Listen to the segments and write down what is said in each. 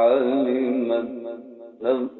علمت نفس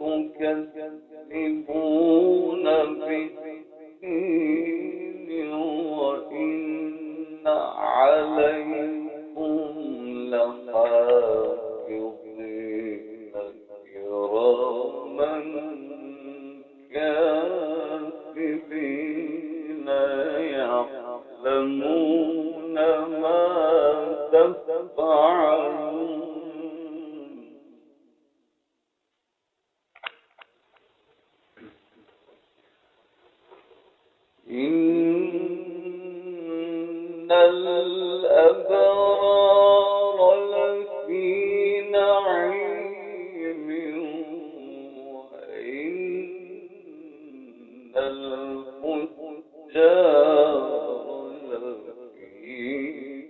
تكذبون بالدين وإن عليكم لحافظين كراما كاتبين يعلمون ما تفعلون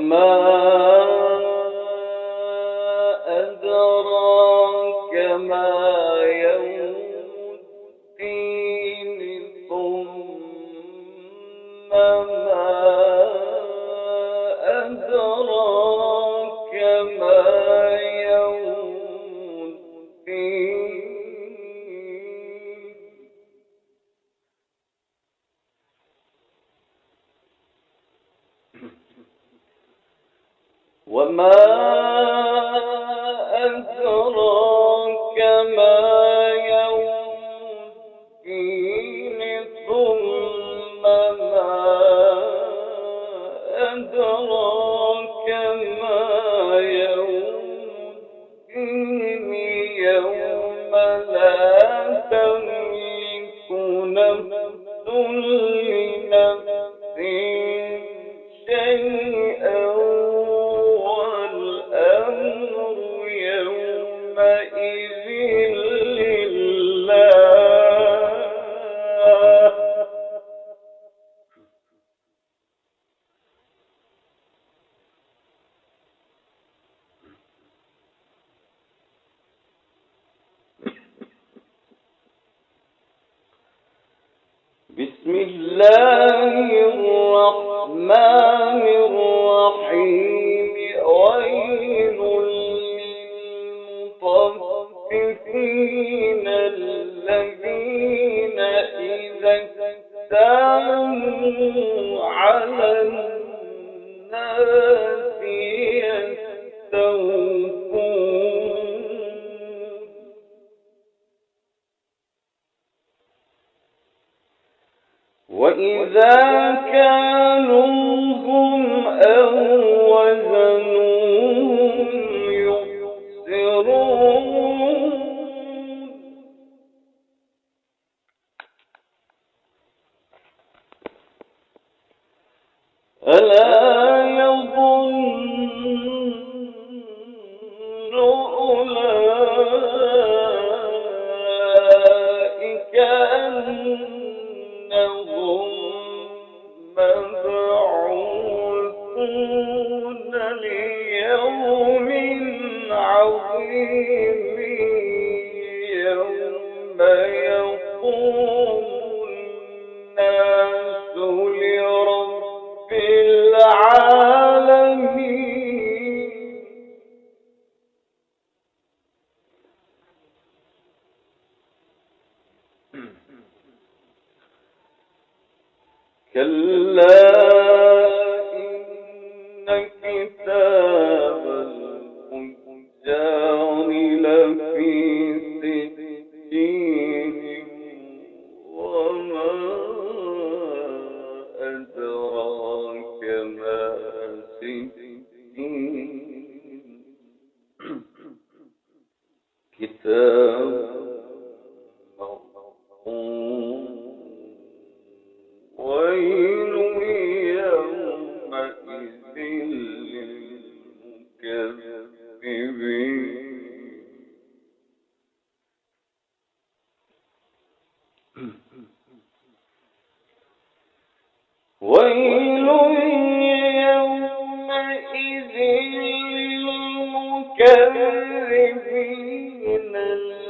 الرحمن للمطففين الذين إذا اكتالوا كلا من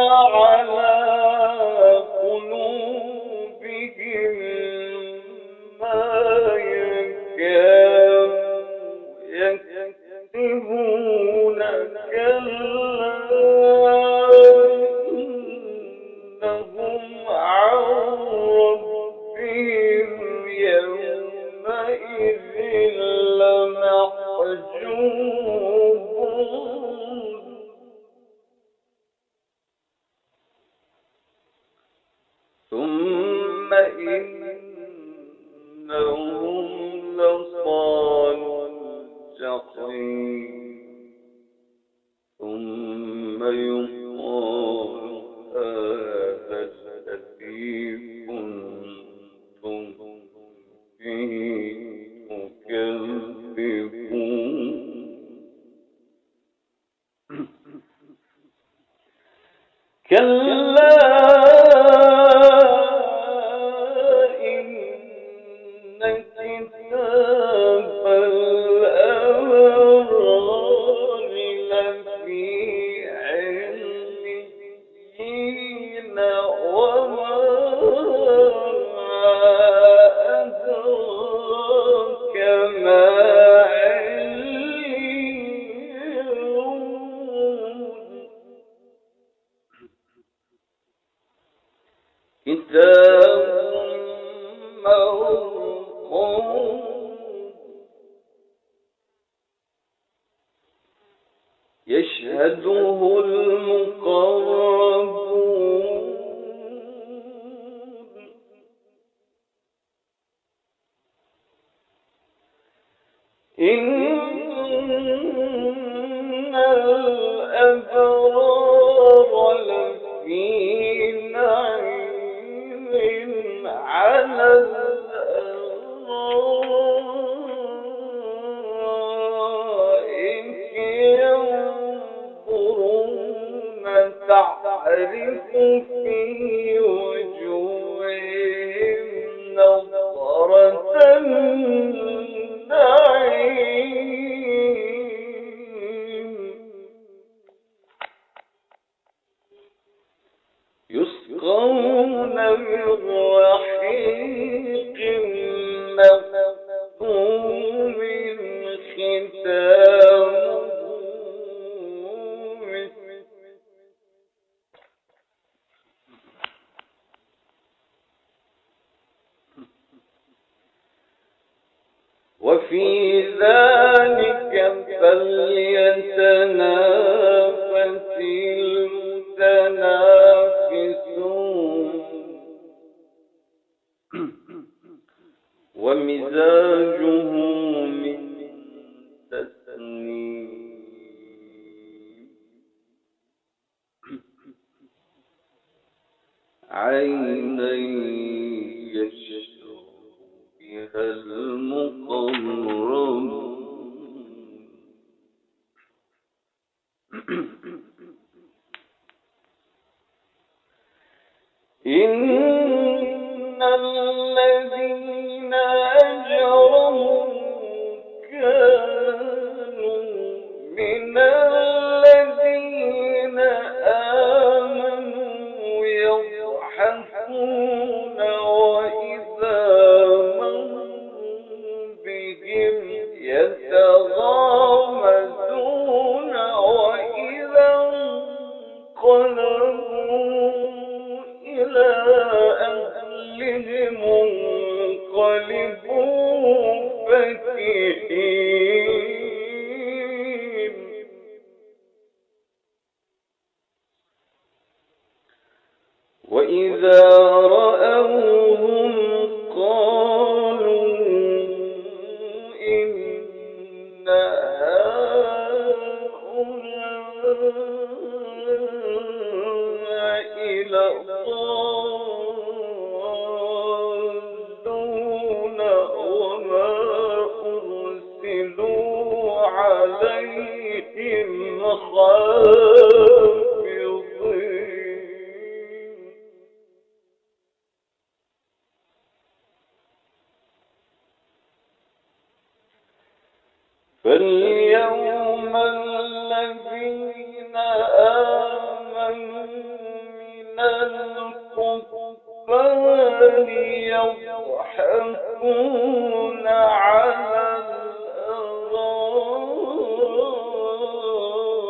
يشهده المقربون. إن يسقون من رحيق مختوم ومزاجه من تسنيم. عينا يشرب بها المقربون إن الذين فاليوم الذين آمنوا من الكفار يضحكون على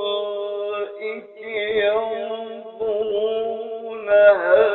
الأرائك ينظرون هل